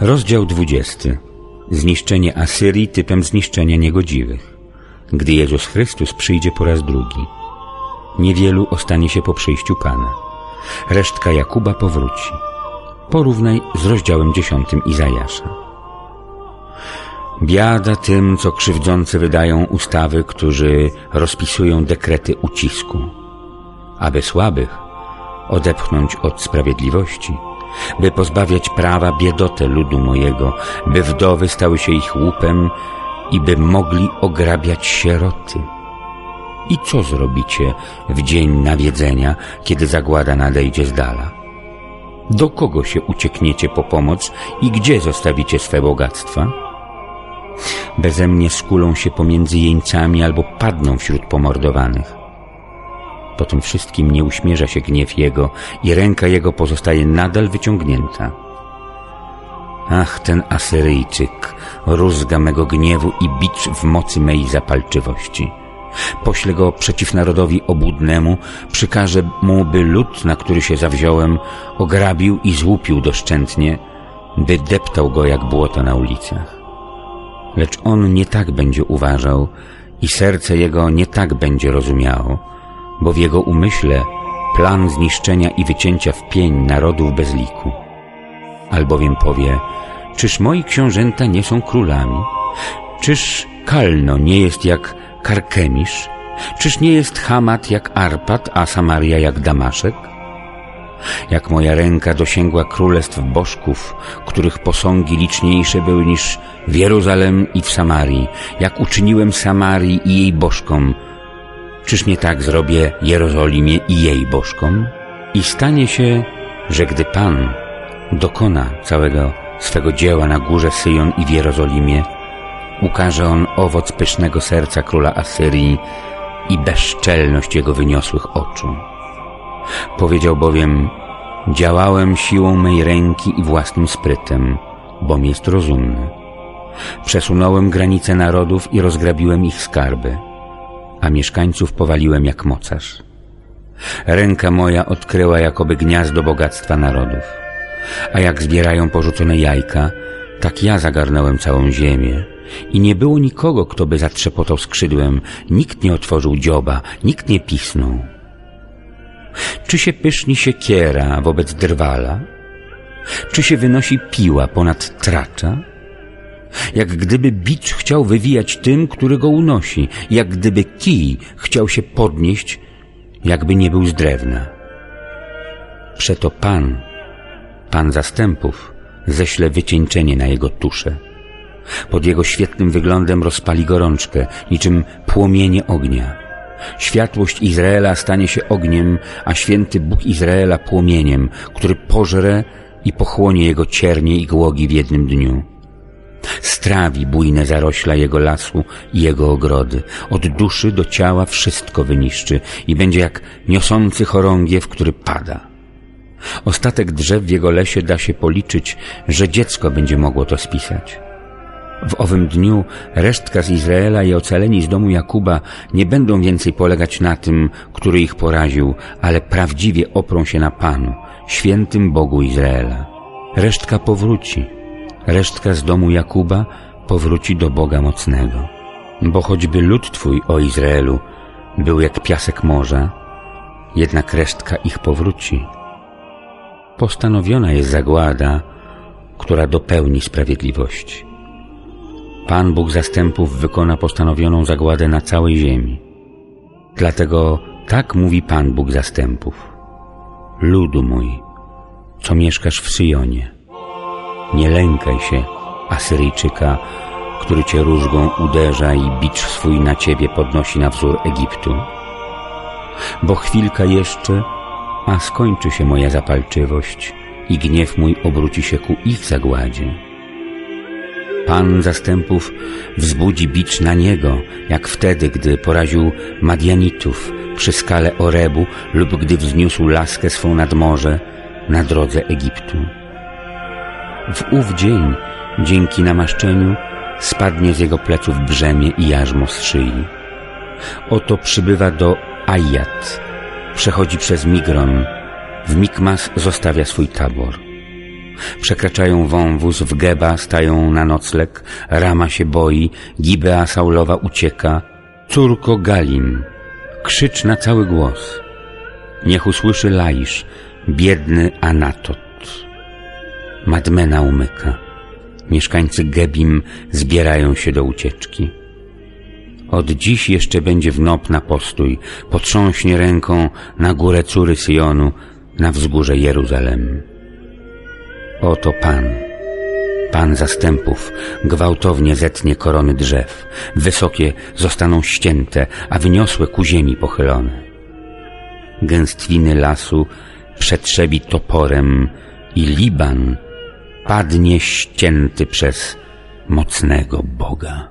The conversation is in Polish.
Rozdział 20. Zniszczenie Asyrii typem zniszczenia niegodziwych. Gdy Jezus Chrystus przyjdzie po raz drugi. Niewielu ostanie się po przyjściu Pana. Resztka Jakuba powróci. Porównaj z rozdziałem 10 Izajasza. Biada tym, co krzywdzący wydają ustawy, którzy rozpisują dekrety ucisku, aby słabych odepchnąć od sprawiedliwości – by pozbawiać prawa biedotę ludu mojego, by wdowy stały się ich łupem i by mogli ograbiać sieroty. I co zrobicie w dzień nawiedzenia, kiedy zagłada nadejdzie z dala? Do kogo się uciekniecie po pomoc i gdzie zostawicie swe bogactwa? Bezemnie skulą się pomiędzy jeńcami albo padną wśród pomordowanych. Po tym wszystkim nie uśmierza się gniew Jego i ręka Jego pozostaje nadal wyciągnięta. Ach, ten Asyryjczyk, rózga mego gniewu i bicz w mocy mej zapalczywości. Poślę go przeciw narodowi obłudnemu, przykażę mu, by lud, na który się zawziąłem, ograbił i złupił doszczętnie, by deptał go jak błoto na ulicach. Lecz on nie tak będzie uważał i serce jego nie tak będzie rozumiało, bo w jego umyśle plan zniszczenia i wycięcia w pień narodów bez liku. Albowiem powie, czyż moi książęta nie są królami? Czyż Kalno nie jest jak Karkemisz? Czyż nie jest Hamat jak Arpat, a Samaria jak Damaszek? Jak moja ręka dosięgła królestw bożków, których posągi liczniejsze były niż w Jeruzalem i w Samarii, jak uczyniłem Samarii i jej bożkom, Czyż nie tak zrobię Jerozolimie i jej bożkom? I stanie się, że gdy Pan dokona całego swego dzieła na górze Syjon i w Jerozolimie, ukaże on owoc pysznego serca króla Asyrii i bezczelność jego wyniosłych oczu. Powiedział bowiem, działałem siłą mej ręki i własnym sprytem, bom jest rozumny. Przesunąłem granice narodów i rozgrabiłem ich skarby a mieszkańców powaliłem jak mocarz. Ręka moja odkryła jakoby gniazdo bogactwa narodów, a jak zbierają porzucone jajka, tak ja zagarnąłem całą ziemię i nie było nikogo, kto by zatrzepotał skrzydłem, nikt nie otworzył dzioba, nikt nie pisnął. Czy się pyszni siekiera wobec drwala? Czy się wynosi piła ponad tracza? Jak gdyby bicz chciał wywijać tym, który go unosi, jak gdyby kij chciał się podnieść, jakby nie był z drewna. Przeto Pan, Pan zastępów, ześle wycieńczenie na jego tuszę. Pod jego świetnym wyglądem rozpali gorączkę, niczym płomienie ognia. Światłość Izraela stanie się ogniem, a święty Bóg Izraela płomieniem, który pożre i pochłonie jego ciernie i głogi w jednym dniu. Strawi bujne zarośla jego lasu i jego ogrody. Od duszy do ciała wszystko wyniszczy i będzie jak niosący chorągiew, który pada. Ostatek drzew w jego lesie da się policzyć, że dziecko będzie mogło to spisać. W owym dniu resztka z Izraela i ocaleni z domu Jakuba nie będą więcej polegać na tym, który ich poraził, ale prawdziwie oprą się na Panu, świętym Bogu Izraela. Resztka powróci resztka z domu Jakuba powróci do Boga mocnego. Bo choćby lud Twój, o Izraelu, był jak piasek morza, jednak resztka ich powróci. Postanowiona jest zagłada, która dopełni sprawiedliwości. Pan Bóg zastępów wykona postanowioną zagładę na całej ziemi. Dlatego tak mówi Pan Bóg zastępów. Ludu mój, co mieszkasz w Syjonie, nie lękaj się, Asyryjczyka, który cię różgą uderza i bicz swój na ciebie podnosi na wzór Egiptu. Bo chwilka jeszcze, a skończy się moja zapalczywość i gniew mój obróci się ku ich zagładzie. Pan zastępów wzbudzi bicz na niego, jak wtedy, gdy poraził Madianitów przy skale Orebu lub gdy wzniósł laskę swą nad morze na drodze Egiptu. W ów dzień, dzięki namaszczeniu, spadnie z jego pleców brzemię i jarzmo z szyi. Oto przybywa do Ajat, przechodzi przez Migron, w Mikmas zostawia swój tabor. przekraczają wąwóz, w Geba stają na nocleg, Rama się boi, Gibea Saulowa ucieka. Córko Galim, krzycz na cały głos. Niech usłyszy Laisz, biedny Anatot. Madmena umyka. Mieszkańcy Gebim zbierają się do ucieczki. Od dziś jeszcze będzie w na postój, potrząśnie ręką na górę córy Syjonu, na wzgórze Jeruzalem. Oto Pan, Pan zastępów, gwałtownie zetnie korony drzew, wysokie zostaną ścięte, a wyniosłe ku ziemi pochylone. Gęstwiny lasu przetrzebi toporem i Liban padnie ścięty przez mocnego Boga.